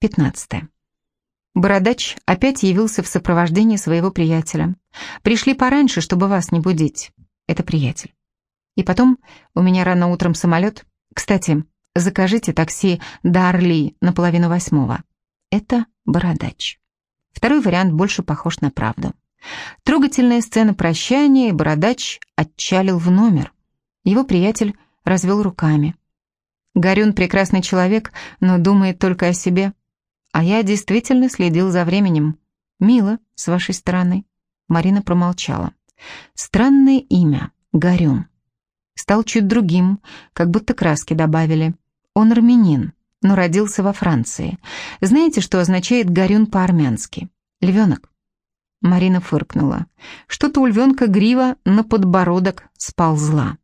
15. Бородач опять явился в сопровождении своего приятеля. Пришли пораньше, чтобы вас не будить. Это приятель. И потом у меня рано утром самолет. Кстати, закажите такси до Орли на половину восьмого. Это Бородач. Второй вариант больше похож на правду. Трогательная сцена прощания, и Бородач отчалил в номер. Его приятель развел руками. Горюн прекрасный человек, но думает только о себе. А я действительно следил за временем. Мило, с вашей стороны. Марина промолчала. Странное имя, Горюн. Стал чуть другим, как будто краски добавили. Он армянин, но родился во Франции. Знаете, что означает Горюн по-армянски? Львенок. Марина фыркнула. Что-то у львенка грива на подбородок сползла.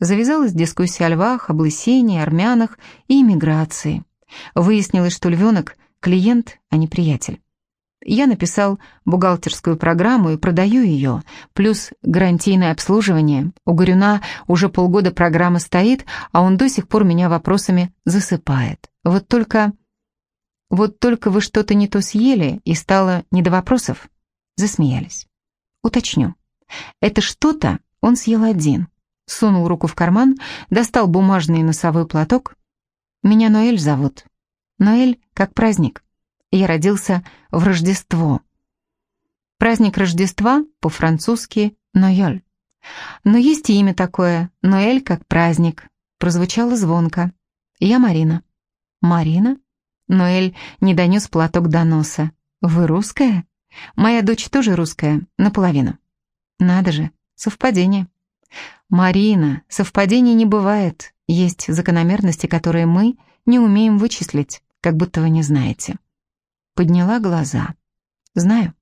Завязалась дискуссия о львах, облысении, армянах и иммиграции. Выяснилось, что львенок – клиент, а не приятель. Я написал бухгалтерскую программу и продаю ее, плюс гарантийное обслуживание. У Горюна уже полгода программа стоит, а он до сих пор меня вопросами засыпает. Вот только... Вот только вы что-то не то съели, и стало не до вопросов. Засмеялись. Уточню. Это что-то он съел один сунул руку в карман, достал бумажный носовой платок. «Меня Ноэль зовут. Ноэль как праздник. Я родился в Рождество. Праздник Рождества по-французски «Ноэль». Но есть и имя такое «Ноэль как праздник». Прозвучало звонко. «Я Марина». «Марина?» Ноэль не донес платок до носа. «Вы русская?» «Моя дочь тоже русская, наполовину». «Надо же, совпадение». «Марина, совпадений не бывает. Есть закономерности, которые мы не умеем вычислить, как будто вы не знаете». Подняла глаза. «Знаю.